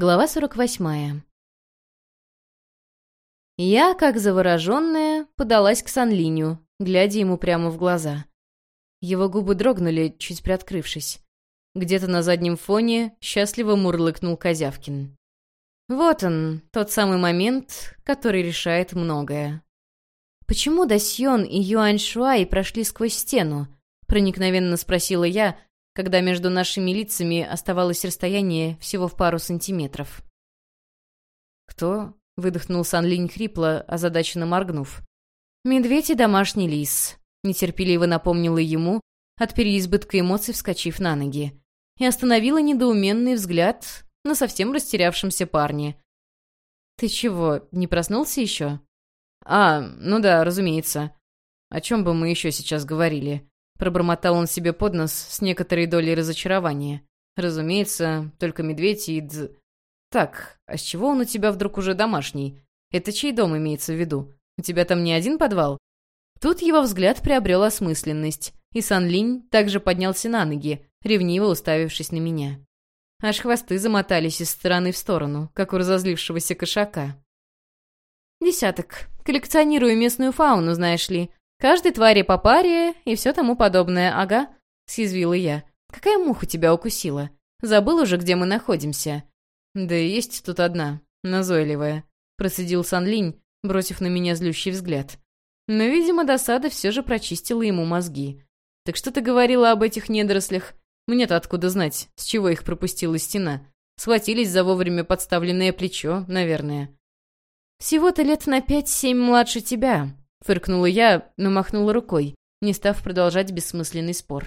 Глава 48. Я, как завороженная, подалась к Санлиню, глядя ему прямо в глаза. Его губы дрогнули, чуть приоткрывшись. Где-то на заднем фоне счастливо мурлыкнул Козявкин. Вот он, тот самый момент, который решает многое. «Почему Дасьон и Юань Шуай прошли сквозь стену?» — проникновенно спросила я, когда между нашими лицами оставалось расстояние всего в пару сантиметров. «Кто?» — выдохнул Санлинь хрипло, озадаченно моргнув. «Медведь и домашний лис», — нетерпеливо напомнила ему, от переизбытка эмоций вскочив на ноги, и остановила недоуменный взгляд на совсем растерявшемся парне. «Ты чего, не проснулся еще?» «А, ну да, разумеется. О чем бы мы еще сейчас говорили?» Пробормотал он себе под нос с некоторой долей разочарования. Разумеется, только медведь и дз... Так, а с чего он у тебя вдруг уже домашний? Это чей дом имеется в виду? У тебя там не один подвал? Тут его взгляд приобрел осмысленность, и Сан Линь также поднялся на ноги, ревниво уставившись на меня. Аж хвосты замотались из стороны в сторону, как у разозлившегося кошака. «Десяток. Коллекционирую местную фауну, знаешь ли. Каждой твари по паре и все тому подобное, ага», — съязвила я. «Какая муха тебя укусила? Забыл уже, где мы находимся?» «Да есть тут одна, назойливая», — процедил Санлинь, бросив на меня злющий взгляд. Но, видимо, досада все же прочистила ему мозги. «Так что ты говорила об этих недорослях? Мне-то откуда знать, с чего их пропустила стена? Схватились за вовремя подставленное плечо, наверное». «Всего-то лет на пять-семь младше тебя», Фыркнула я, но махнула рукой, не став продолжать бессмысленный спор.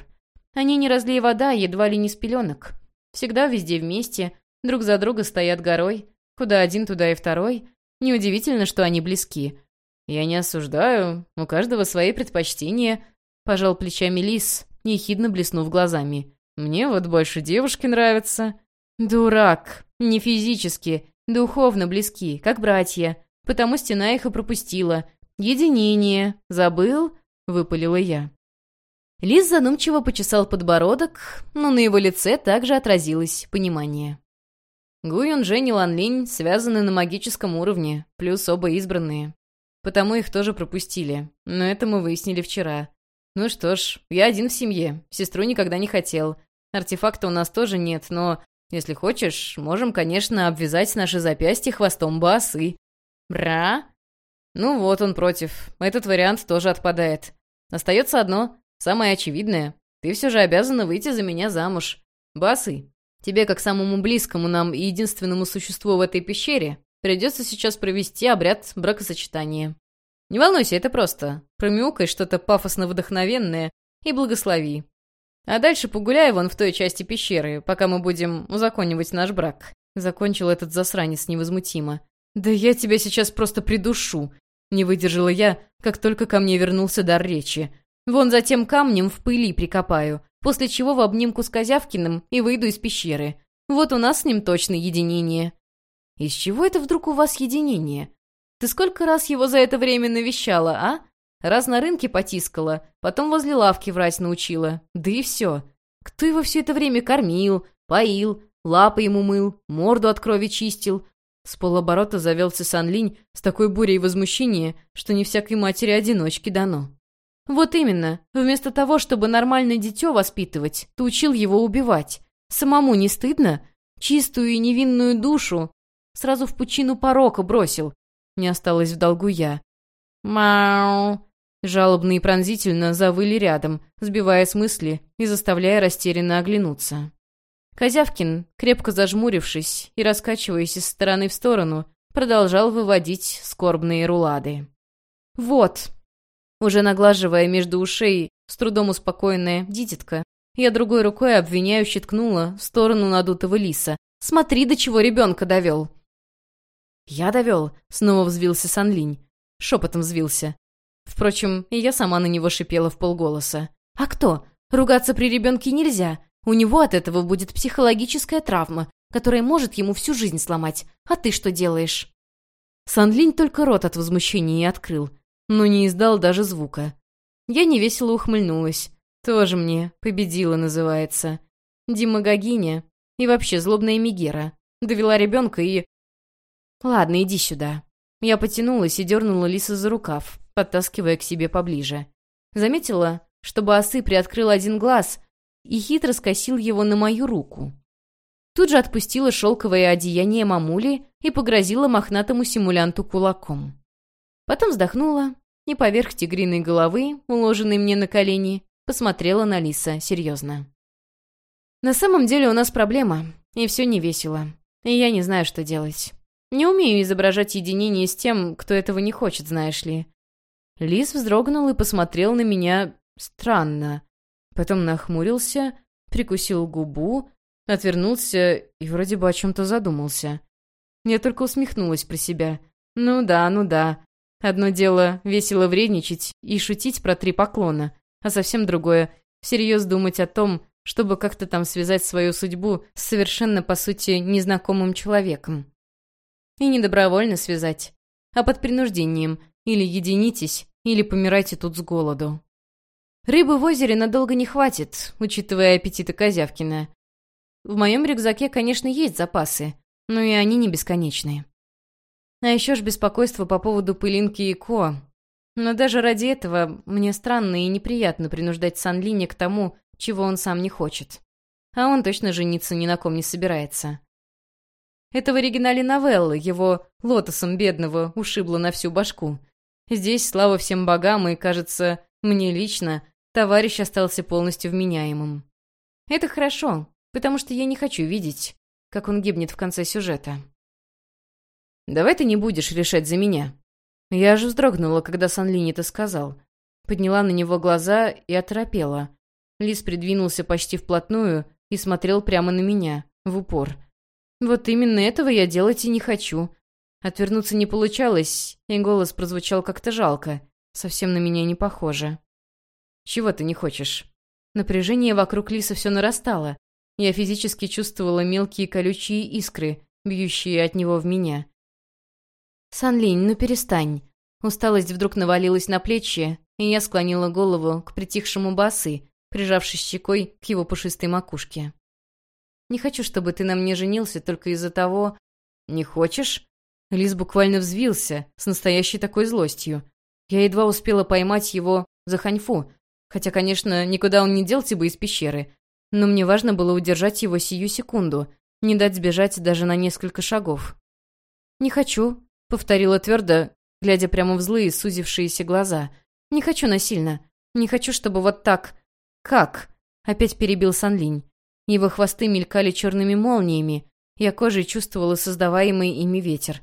Они не разлей вода, едва ли не с пеленок. Всегда везде вместе, друг за друга стоят горой. Куда один, туда и второй. Неудивительно, что они близки. Я не осуждаю, у каждого свои предпочтения. Пожал плечами лис, нехидно блеснув глазами. Мне вот больше девушки нравятся. Дурак. Не физически, духовно близки, как братья. Потому стена их и пропустила, «Единение. Забыл?» — выпалила я. Лис задумчиво почесал подбородок, но на его лице также отразилось понимание. Гуюн Жень и Лан Линь связаны на магическом уровне, плюс оба избранные. Потому их тоже пропустили, но это мы выяснили вчера. Ну что ж, я один в семье, сестру никогда не хотел. Артефакта у нас тоже нет, но, если хочешь, можем, конечно, обвязать наши запястья хвостом басы. Бра? Ну вот он против. Этот вариант тоже отпадает. Остается одно, самое очевидное. Ты все же обязана выйти за меня замуж. Басы, тебе, как самому близкому нам и единственному существу в этой пещере, придется сейчас провести обряд бракосочетания. Не волнуйся, это просто. Промяукай что-то пафосно-вдохновенное и благослови. А дальше погуляй вон в той части пещеры, пока мы будем узаконивать наш брак. Закончил этот засранец невозмутимо. «Да я тебя сейчас просто придушу!» Не выдержала я, как только ко мне вернулся дар речи. «Вон за тем камнем в пыли прикопаю, после чего в обнимку с Козявкиным и выйду из пещеры. Вот у нас с ним точно единение». «Из чего это вдруг у вас единение? Ты сколько раз его за это время навещала, а? Раз на рынке потискала, потом возле лавки врать научила. Да и все. Кто его все это время кормил, поил, лапы ему мыл, морду от крови чистил, с полоборота завелся Санлинь с такой бурей возмущения, что не всякой матери-одиночки дано. Вот именно, вместо того, чтобы нормальное дитё воспитывать, ты учил его убивать. Самому не стыдно? Чистую и невинную душу сразу в пучину порока бросил. Не осталось в долгу я. «Мау!» Жалобно и пронзительно завыли рядом, сбивая с мысли и заставляя растерянно оглянуться. Козявкин, крепко зажмурившись и раскачиваясь из стороны в сторону, продолжал выводить скорбные рулады. «Вот!» Уже наглаживая между ушей с трудом успокоенная дитятка, я другой рукой обвиняюще ткнула в сторону надутого лиса. «Смотри, до чего ребенка довел!» «Я довел?» — снова взвился Санлинь. Шепотом взвился. Впрочем, и я сама на него шипела в полголоса. «А кто? Ругаться при ребенке нельзя. У него от этого будет психологическая травма, которая может ему всю жизнь сломать. А ты что делаешь?» Санлинь только рот от возмущения и открыл, но не издал даже звука. Я невесело ухмыльнулась. Тоже мне победила называется. Дима Гагиня и вообще злобная Мегера. Довела ребенка и... Ладно, иди сюда. Я потянулась и дернула Лиса за рукав, подтаскивая к себе поближе. Заметила, что Басы приоткрыл один глаз и хитро скосил его на мою руку. Тут же отпустила шелковое одеяние мамули и погрозила мохнатому симулянту кулаком. Потом вздохнула и поверх тигриной головы, уложенной мне на колени, посмотрела на Лиса серьезно. «На самом деле у нас проблема, и все не весело, и я не знаю, что делать. Не умею изображать единение с тем, кто этого не хочет, знаешь ли». Лис вздрогнул и посмотрел на меня странно. Потом нахмурился, прикусил губу, отвернулся и вроде бы о чем-то задумался. Я только усмехнулась про себя. «Ну да, ну да. Одно дело весело вредничать и шутить про три поклона, а совсем другое — всерьез думать о том, чтобы как-то там связать свою судьбу с совершенно, по сути, незнакомым человеком. И не добровольно связать, а под принуждением или единитесь, или помирайте тут с голоду. Рыбы в озере надолго не хватит, учитывая аппетиты Козявкина. В моем рюкзаке, конечно, есть запасы, но и они не бесконечные. А еще ж беспокойство по поводу пылинки и Ко. Но даже ради этого мне странно и неприятно принуждать Санлине к тому, чего он сам не хочет. А он точно жениться ни на ком не собирается. Это в оригинале новеллы, его лотосом бедного ушибло на всю башку. Здесь, слава всем богам, и, кажется, мне лично, товарищ остался полностью вменяемым. Это хорошо, потому что я не хочу видеть, как он гибнет в конце сюжета. «Давай ты не будешь решать за меня». Я же вздрогнула, когда Санлини это сказал. Подняла на него глаза и оторопела. Лис придвинулся почти вплотную и смотрел прямо на меня, в упор. Вот именно этого я делать и не хочу. Отвернуться не получалось, и голос прозвучал как-то жалко. Совсем на меня не похоже. «Чего ты не хочешь?» Напряжение вокруг Лиса все нарастало. Я физически чувствовала мелкие колючие искры, бьющие от него в меня. «Санлинь, ну перестань». Усталость вдруг навалилась на плечи, и я склонила голову к притихшему басы, прижавшись щекой к его пушистой макушке. «Не хочу, чтобы ты на мне женился только из-за того...» «Не хочешь?» Лис буквально взвился, с настоящей такой злостью. Я едва успела поймать его за ханьфу, хотя, конечно, никуда он не делся бы из пещеры, но мне важно было удержать его сию секунду, не дать сбежать даже на несколько шагов. «Не хочу», — повторила твердо, глядя прямо в злые, сузившиеся глаза. «Не хочу насильно. Не хочу, чтобы вот так...» «Как?» — опять перебил Санлинь. Его хвосты мелькали черными молниями. Я кожей чувствовала создаваемый ими ветер.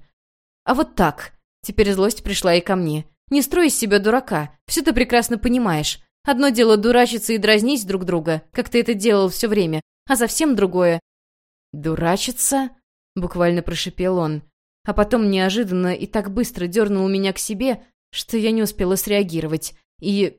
«А вот так!» Теперь злость пришла и ко мне. «Не строй из себя дурака. Все ты прекрасно понимаешь. Одно дело дурачиться и дразнить друг друга, как ты это делал все время, а совсем другое — «Дурачиться?» — буквально прошипел он. А потом неожиданно и так быстро дернул меня к себе, что я не успела среагировать. И